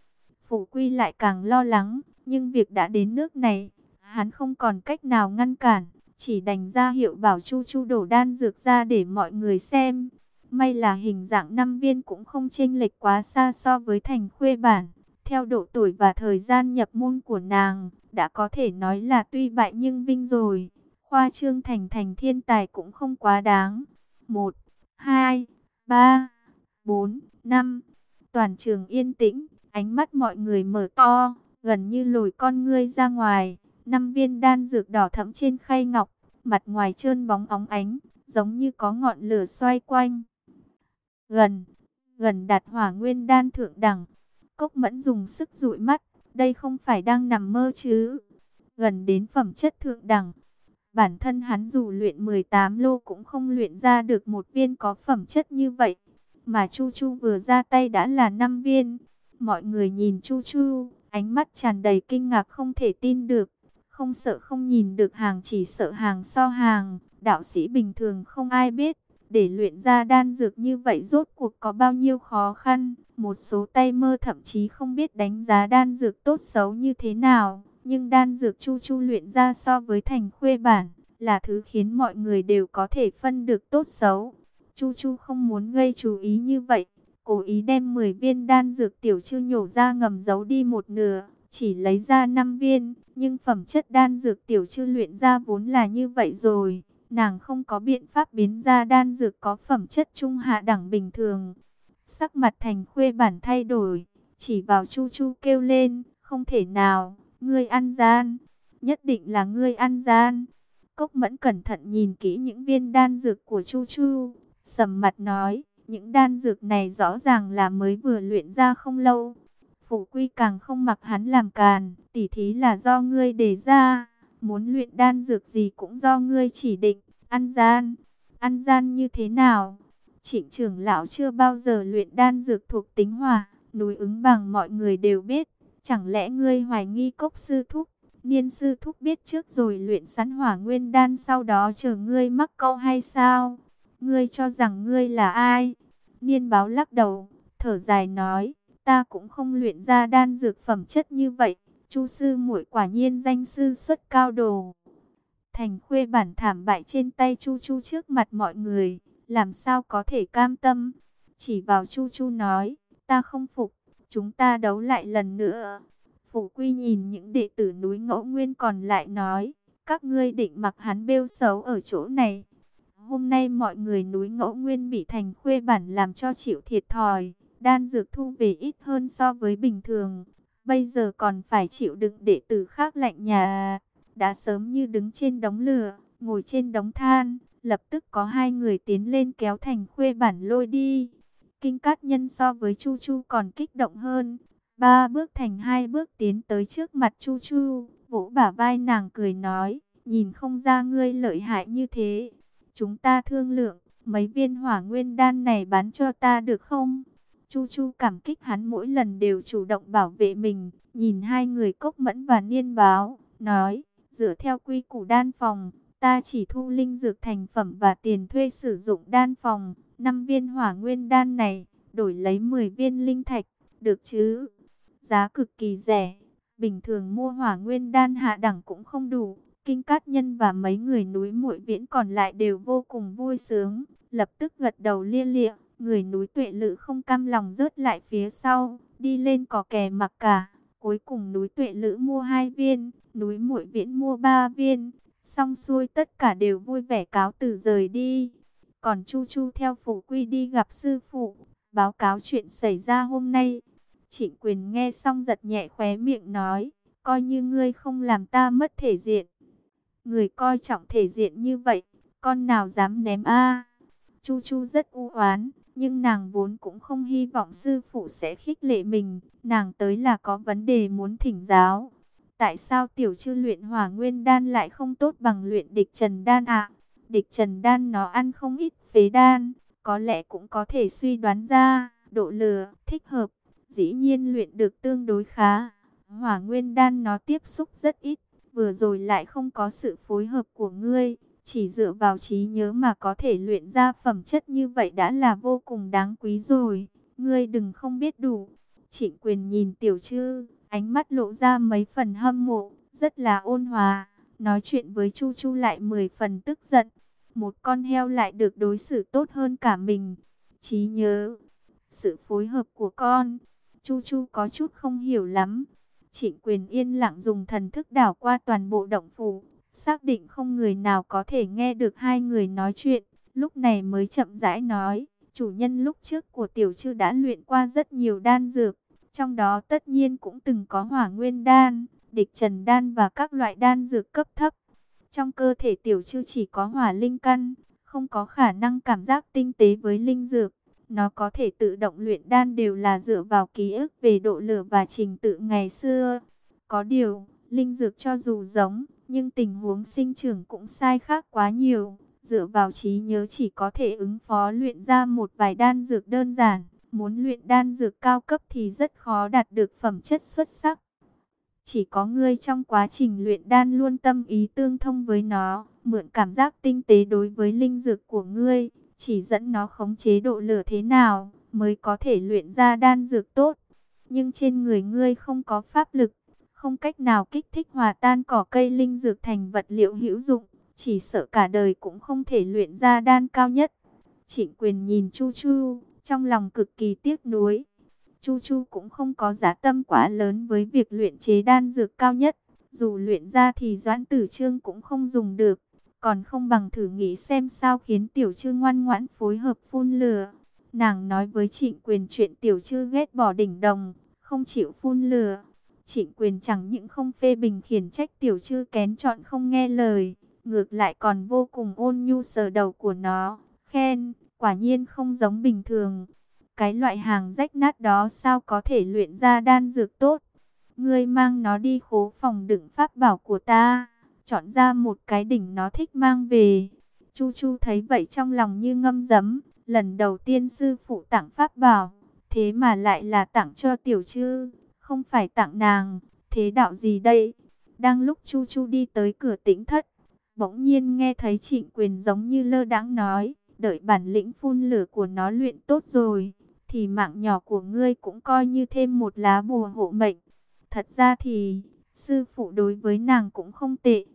Phủ quy lại càng lo lắng, nhưng việc đã đến nước này, hắn không còn cách nào ngăn cản, chỉ đành ra hiệu bảo Chu Chu đổ đan dược ra để mọi người xem. May là hình dạng năm viên cũng không chênh lệch quá xa so với thành khuê bản. Theo độ tuổi và thời gian nhập môn của nàng, đã có thể nói là tuy bại nhưng vinh rồi. Khoa trương thành thành thiên tài cũng không quá đáng. 1, 2, 3, 4, 5. Toàn trường yên tĩnh, ánh mắt mọi người mở to, gần như lồi con ngươi ra ngoài. Năm viên đan dược đỏ thẫm trên khay ngọc, mặt ngoài trơn bóng óng ánh, giống như có ngọn lửa xoay quanh. Gần, gần đạt hỏa nguyên đan thượng đẳng. Cốc mẫn dùng sức dụi mắt, đây không phải đang nằm mơ chứ. Gần đến phẩm chất thượng đẳng. Bản thân hắn dù luyện 18 lô cũng không luyện ra được một viên có phẩm chất như vậy. Mà Chu Chu vừa ra tay đã là 5 viên. Mọi người nhìn Chu Chu, ánh mắt tràn đầy kinh ngạc không thể tin được. Không sợ không nhìn được hàng chỉ sợ hàng so hàng. Đạo sĩ bình thường không ai biết. Để luyện ra đan dược như vậy rốt cuộc có bao nhiêu khó khăn. Một số tay mơ thậm chí không biết đánh giá đan dược tốt xấu như thế nào. Nhưng đan dược chu chu luyện ra so với thành khuê bản là thứ khiến mọi người đều có thể phân được tốt xấu. Chu chu không muốn gây chú ý như vậy. Cố ý đem 10 viên đan dược tiểu chư nhổ ra ngầm giấu đi một nửa. Chỉ lấy ra 5 viên. Nhưng phẩm chất đan dược tiểu chư luyện ra vốn là như vậy rồi nàng không có biện pháp biến ra đan dược có phẩm chất trung hạ đẳng bình thường. Sắc mặt thành khuê bản thay đổi, chỉ vào chu chu kêu lên, không thể nào, ngươi ăn gian, nhất định là ngươi ăn gian. Cốc mẫn cẩn thận nhìn kỹ những viên đan dược của chu chu, sầm mặt nói, những đan dược này rõ ràng là mới vừa luyện ra không lâu. Phủ quy càng không mặc hắn làm càn, tỉ thí là do ngươi đề ra. Muốn luyện đan dược gì cũng do ngươi chỉ định, ăn gian. Ăn gian như thế nào? Trịnh trưởng lão chưa bao giờ luyện đan dược thuộc tính hỏa, núi ứng bằng mọi người đều biết. Chẳng lẽ ngươi hoài nghi cốc sư thúc, niên sư thúc biết trước rồi luyện sẵn hỏa nguyên đan sau đó chờ ngươi mắc câu hay sao? Ngươi cho rằng ngươi là ai? Niên báo lắc đầu, thở dài nói, ta cũng không luyện ra đan dược phẩm chất như vậy. Chu sư muội quả nhiên danh sư xuất cao đồ. Thành khuê bản thảm bại trên tay Chu Chu trước mặt mọi người, làm sao có thể cam tâm. Chỉ vào Chu Chu nói, ta không phục, chúng ta đấu lại lần nữa. Phủ quy nhìn những đệ tử núi ngẫu nguyên còn lại nói, các ngươi định mặc hắn bêu xấu ở chỗ này. Hôm nay mọi người núi ngẫu nguyên bị thành khuê bản làm cho chịu thiệt thòi, đan dược thu về ít hơn so với bình thường. Bây giờ còn phải chịu đựng đệ tử khác lạnh nhà. Đã sớm như đứng trên đống lửa, ngồi trên đống than. Lập tức có hai người tiến lên kéo thành khuê bản lôi đi. Kinh cát nhân so với Chu Chu còn kích động hơn. Ba bước thành hai bước tiến tới trước mặt Chu Chu. Vỗ bả vai nàng cười nói. Nhìn không ra ngươi lợi hại như thế. Chúng ta thương lượng. Mấy viên hỏa nguyên đan này bán cho ta được không? Chu Chu cảm kích hắn mỗi lần đều chủ động bảo vệ mình, nhìn hai người cốc mẫn và niên báo, nói, dựa theo quy củ đan phòng, ta chỉ thu linh dược thành phẩm và tiền thuê sử dụng đan phòng, năm viên hỏa nguyên đan này, đổi lấy 10 viên linh thạch, được chứ? Giá cực kỳ rẻ, bình thường mua hỏa nguyên đan hạ đẳng cũng không đủ, kinh cát nhân và mấy người núi muội viễn còn lại đều vô cùng vui sướng, lập tức gật đầu lia lịa. Người núi tuệ lự không cam lòng rớt lại phía sau, đi lên có kè mặc cả. Cuối cùng núi tuệ lữ mua hai viên, núi muội viễn mua ba viên. Xong xuôi tất cả đều vui vẻ cáo từ rời đi. Còn Chu Chu theo phủ quy đi gặp sư phụ, báo cáo chuyện xảy ra hôm nay. Trịnh quyền nghe xong giật nhẹ khóe miệng nói, coi như ngươi không làm ta mất thể diện. Người coi trọng thể diện như vậy, con nào dám ném a Chu Chu rất u oán nhưng nàng vốn cũng không hy vọng sư phụ sẽ khích lệ mình, nàng tới là có vấn đề muốn thỉnh giáo. Tại sao tiểu chư luyện hỏa nguyên đan lại không tốt bằng luyện địch trần đan ạ? Địch trần đan nó ăn không ít phế đan, có lẽ cũng có thể suy đoán ra, độ lửa, thích hợp, dĩ nhiên luyện được tương đối khá. Hỏa nguyên đan nó tiếp xúc rất ít, vừa rồi lại không có sự phối hợp của ngươi. Chỉ dựa vào trí nhớ mà có thể luyện ra phẩm chất như vậy đã là vô cùng đáng quý rồi. Ngươi đừng không biết đủ. Trịnh quyền nhìn tiểu chư, ánh mắt lộ ra mấy phần hâm mộ, rất là ôn hòa. Nói chuyện với Chu Chu lại mười phần tức giận. Một con heo lại được đối xử tốt hơn cả mình. Trí nhớ, sự phối hợp của con. Chu Chu có chút không hiểu lắm. Trịnh quyền yên lặng dùng thần thức đảo qua toàn bộ động phủ. Xác định không người nào có thể nghe được hai người nói chuyện. Lúc này mới chậm rãi nói. Chủ nhân lúc trước của tiểu chư đã luyện qua rất nhiều đan dược. Trong đó tất nhiên cũng từng có hỏa nguyên đan, địch trần đan và các loại đan dược cấp thấp. Trong cơ thể tiểu chư chỉ có hỏa linh căn, không có khả năng cảm giác tinh tế với linh dược. Nó có thể tự động luyện đan đều là dựa vào ký ức về độ lửa và trình tự ngày xưa. Có điều, linh dược cho dù giống, nhưng tình huống sinh trưởng cũng sai khác quá nhiều. Dựa vào trí nhớ chỉ có thể ứng phó luyện ra một vài đan dược đơn giản. Muốn luyện đan dược cao cấp thì rất khó đạt được phẩm chất xuất sắc. Chỉ có ngươi trong quá trình luyện đan luôn tâm ý tương thông với nó, mượn cảm giác tinh tế đối với linh dược của ngươi, chỉ dẫn nó khống chế độ lửa thế nào, mới có thể luyện ra đan dược tốt. Nhưng trên người ngươi không có pháp lực, không cách nào kích thích hòa tan cỏ cây linh dược thành vật liệu hữu dụng, chỉ sợ cả đời cũng không thể luyện ra đan cao nhất. Trịnh quyền nhìn Chu Chu, trong lòng cực kỳ tiếc nuối. Chu Chu cũng không có giá tâm quá lớn với việc luyện chế đan dược cao nhất. Dù luyện ra thì Doãn Tử Trương cũng không dùng được. Còn không bằng thử nghĩ xem sao khiến Tiểu Trư ngoan ngoãn phối hợp phun lửa. Nàng nói với trịnh quyền chuyện Tiểu Trư ghét bỏ đỉnh đồng, không chịu phun lửa. Trịnh quyền chẳng những không phê bình khiển trách Tiểu Trư kén chọn không nghe lời. Ngược lại còn vô cùng ôn nhu sờ đầu của nó, khen, quả nhiên không giống bình thường. Cái loại hàng rách nát đó sao có thể luyện ra đan dược tốt. Ngươi mang nó đi khố phòng đựng pháp bảo của ta. Chọn ra một cái đỉnh nó thích mang về. Chu Chu thấy vậy trong lòng như ngâm dấm Lần đầu tiên sư phụ tặng pháp bảo. Thế mà lại là tặng cho tiểu trư. Không phải tặng nàng. Thế đạo gì đây? Đang lúc Chu Chu đi tới cửa tĩnh thất. Bỗng nhiên nghe thấy trịnh quyền giống như lơ đãng nói. Đợi bản lĩnh phun lửa của nó luyện tốt rồi thì mạng nhỏ của ngươi cũng coi như thêm một lá bùa hộ mệnh. Thật ra thì, sư phụ đối với nàng cũng không tệ.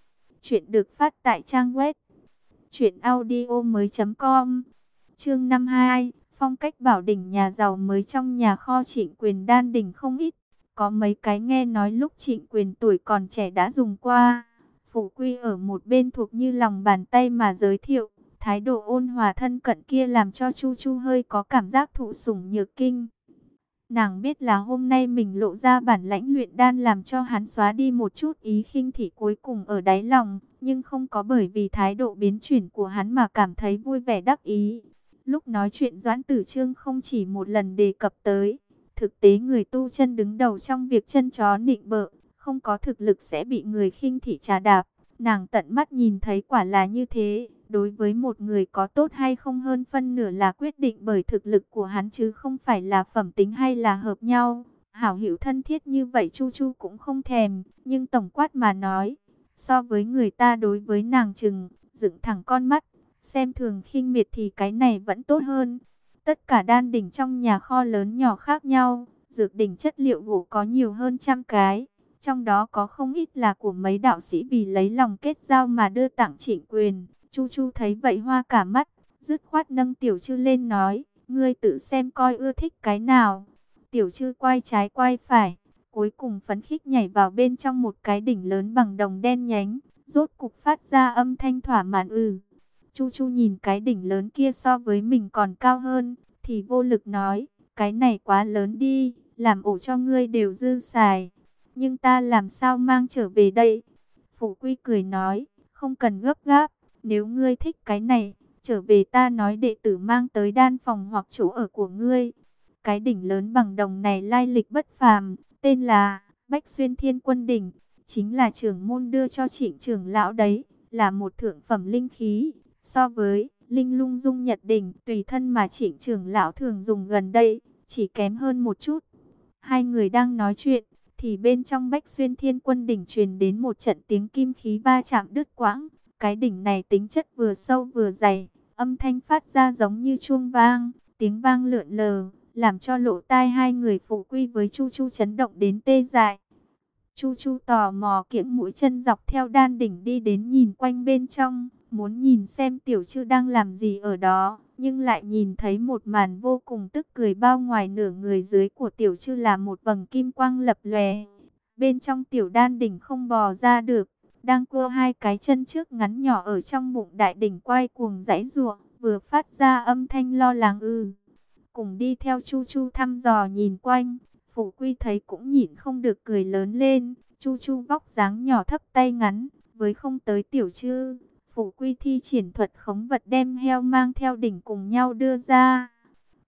Chuyện được phát tại trang web truyệnaudiomoi.com. Chương 52, phong cách bảo đỉnh nhà giàu mới trong nhà kho Trịnh Quyền đan đỉnh không ít, có mấy cái nghe nói lúc Trịnh Quyền tuổi còn trẻ đã dùng qua. phụ Quy ở một bên thuộc như lòng bàn tay mà giới thiệu. Thái độ ôn hòa thân cận kia làm cho Chu Chu hơi có cảm giác thụ sủng nhược kinh. Nàng biết là hôm nay mình lộ ra bản lãnh luyện đan làm cho hắn xóa đi một chút ý khinh thị cuối cùng ở đáy lòng, nhưng không có bởi vì thái độ biến chuyển của hắn mà cảm thấy vui vẻ đắc ý. Lúc nói chuyện Doãn Tử Trương không chỉ một lần đề cập tới, thực tế người tu chân đứng đầu trong việc chân chó nịnh bợ, không có thực lực sẽ bị người khinh thị trà đạp. Nàng tận mắt nhìn thấy quả là như thế. Đối với một người có tốt hay không hơn phân nửa là quyết định bởi thực lực của hắn chứ không phải là phẩm tính hay là hợp nhau. Hảo hữu thân thiết như vậy Chu Chu cũng không thèm, nhưng tổng quát mà nói, so với người ta đối với nàng chừng, dựng thẳng con mắt, xem thường khinh miệt thì cái này vẫn tốt hơn. Tất cả đan đỉnh trong nhà kho lớn nhỏ khác nhau, dược đỉnh chất liệu gỗ có nhiều hơn trăm cái. Trong đó có không ít là của mấy đạo sĩ vì lấy lòng kết giao mà đưa tặng trịnh quyền. Chu Chu thấy vậy hoa cả mắt, dứt khoát nâng tiểu chư lên nói, ngươi tự xem coi ưa thích cái nào. Tiểu chư quay trái quay phải, cuối cùng phấn khích nhảy vào bên trong một cái đỉnh lớn bằng đồng đen nhánh, rốt cục phát ra âm thanh thỏa mãn ừ. Chu Chu nhìn cái đỉnh lớn kia so với mình còn cao hơn, thì vô lực nói, cái này quá lớn đi, làm ổ cho ngươi đều dư xài. Nhưng ta làm sao mang trở về đây? phụ Quy cười nói, không cần gấp gáp, nếu ngươi thích cái này, trở về ta nói đệ tử mang tới đan phòng hoặc chỗ ở của ngươi. Cái đỉnh lớn bằng đồng này lai lịch bất phàm, tên là Bách Xuyên Thiên Quân Đỉnh, chính là trưởng môn đưa cho trịnh trưởng lão đấy, là một thượng phẩm linh khí, so với linh lung dung nhật đỉnh tùy thân mà trịnh trưởng lão thường dùng gần đây, chỉ kém hơn một chút. Hai người đang nói chuyện, thì bên trong Bách Xuyên Thiên Quân đỉnh truyền đến một trận tiếng kim khí va chạm đứt quãng. Cái đỉnh này tính chất vừa sâu vừa dày, âm thanh phát ra giống như chuông vang, tiếng vang lượn lờ, làm cho lỗ tai hai người phụ quy với Chu Chu chấn động đến tê dại. Chu Chu tò mò kiễng mũi chân dọc theo đan đỉnh đi đến nhìn quanh bên trong, muốn nhìn xem tiểu chư đang làm gì ở đó, nhưng lại nhìn thấy một màn vô cùng tức cười bao ngoài nửa người dưới của tiểu chư là một vầng kim quang lập lòe. Bên trong tiểu đan đỉnh không bò ra được, đang cua hai cái chân trước ngắn nhỏ ở trong bụng đại đỉnh quay cuồng giãy giụa, vừa phát ra âm thanh lo lắng ư. Cùng đi theo Chu Chu thăm dò nhìn quanh, Phủ Quy thấy cũng nhịn không được cười lớn lên, Chu Chu vóc dáng nhỏ thấp tay ngắn, với không tới tiểu chư, Phủ Quy thi triển thuật khống vật đem heo mang theo đỉnh cùng nhau đưa ra.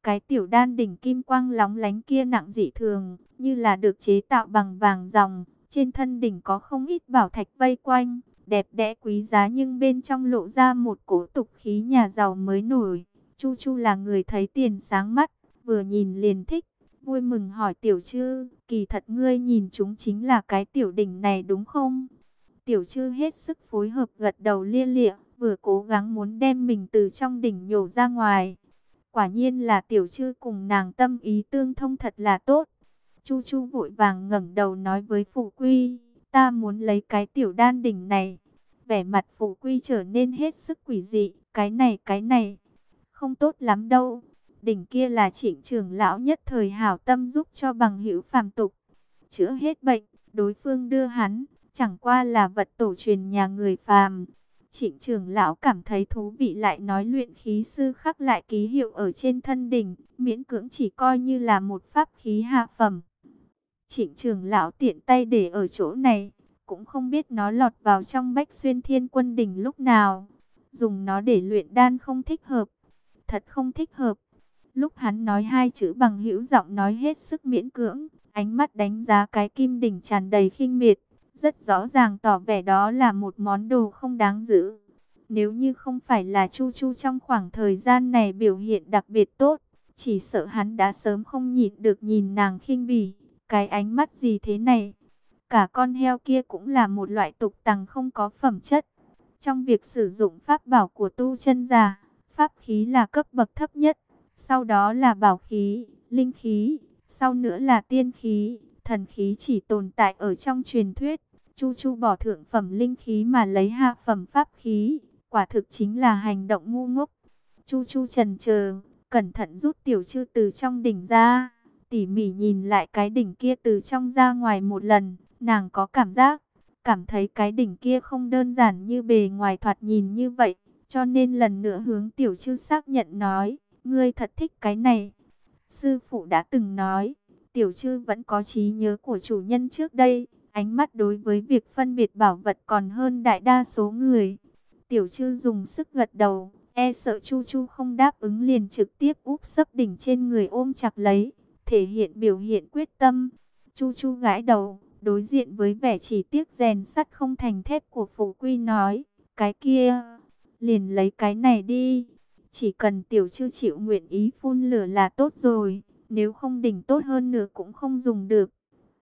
Cái tiểu đan đỉnh kim quang lóng lánh kia nặng dị thường, như là được chế tạo bằng vàng ròng, trên thân đỉnh có không ít bảo thạch vây quanh, đẹp đẽ quý giá nhưng bên trong lộ ra một cổ tục khí nhà giàu mới nổi. Chu Chu là người thấy tiền sáng mắt, vừa nhìn liền thích, vui mừng hỏi tiểu chư, kỳ thật ngươi nhìn chúng chính là cái tiểu đỉnh này đúng không? Tiểu chư hết sức phối hợp gật đầu lia lịa, vừa cố gắng muốn đem mình từ trong đỉnh nhổ ra ngoài. Quả nhiên là tiểu chư cùng nàng tâm ý tương thông thật là tốt. Chu Chu vội vàng ngẩng đầu nói với Phụ Quy, ta muốn lấy cái tiểu đan đỉnh này. Vẻ mặt Phụ Quy trở nên hết sức quỷ dị, cái này cái này, không tốt lắm đâu. Đỉnh kia là trịnh trưởng lão nhất thời hảo tâm giúp cho bằng hữu phàm tục. Chữa hết bệnh, đối phương đưa hắn, chẳng qua là vật tổ truyền nhà người phàm. Trịnh trưởng lão cảm thấy thú vị lại nói luyện khí sư khắc lại ký hiệu ở trên thân đỉnh, miễn cưỡng chỉ coi như là một pháp khí hạ phẩm. Trịnh trường lão tiện tay để ở chỗ này, cũng không biết nó lọt vào trong bách xuyên thiên quân đỉnh lúc nào. Dùng nó để luyện đan không thích hợp, thật không thích hợp. Lúc hắn nói hai chữ bằng hữu giọng nói hết sức miễn cưỡng, ánh mắt đánh giá cái kim đỉnh tràn đầy khinh miệt, rất rõ ràng tỏ vẻ đó là một món đồ không đáng giữ. Nếu như không phải là Chu Chu trong khoảng thời gian này biểu hiện đặc biệt tốt, chỉ sợ hắn đã sớm không nhịn được nhìn nàng khinh bỉ. Cái ánh mắt gì thế này? Cả con heo kia cũng là một loại tục tằng không có phẩm chất. Trong việc sử dụng pháp bảo của tu chân giả, pháp khí là cấp bậc thấp nhất, sau đó là bảo khí, linh khí, sau nữa là tiên khí, thần khí chỉ tồn tại ở trong truyền thuyết. Chu Chu bỏ thượng phẩm linh khí mà lấy hạ phẩm pháp khí, quả thực chính là hành động ngu ngốc. Chu Chu trần chờ, cẩn thận rút tiểu chư từ trong đỉnh ra, tỉ mỉ nhìn lại cái đỉnh kia từ trong ra ngoài một lần, nàng có cảm giác, cảm thấy cái đỉnh kia không đơn giản như bề ngoài thoạt nhìn như vậy, cho nên lần nữa hướng tiểu chư xác nhận nói, ngươi thật thích cái này. Sư phụ đã từng nói, tiểu chư vẫn có trí nhớ của chủ nhân trước đây, ánh mắt đối với việc phân biệt bảo vật còn hơn đại đa số người. Tiểu chư dùng sức gật đầu, e sợ Chu Chu không đáp ứng liền trực tiếp úp sấp đỉnh trên người ôm chặt lấy, thể hiện biểu hiện quyết tâm. Chu Chu gãi đầu, đối diện với vẻ chỉ tiếc rèn sắt không thành thép của phụ Quy nói, cái kia, liền lấy cái này đi. Chỉ cần tiểu chư chịu nguyện ý phun lửa là tốt rồi, nếu không đỉnh tốt hơn nữa cũng không dùng được.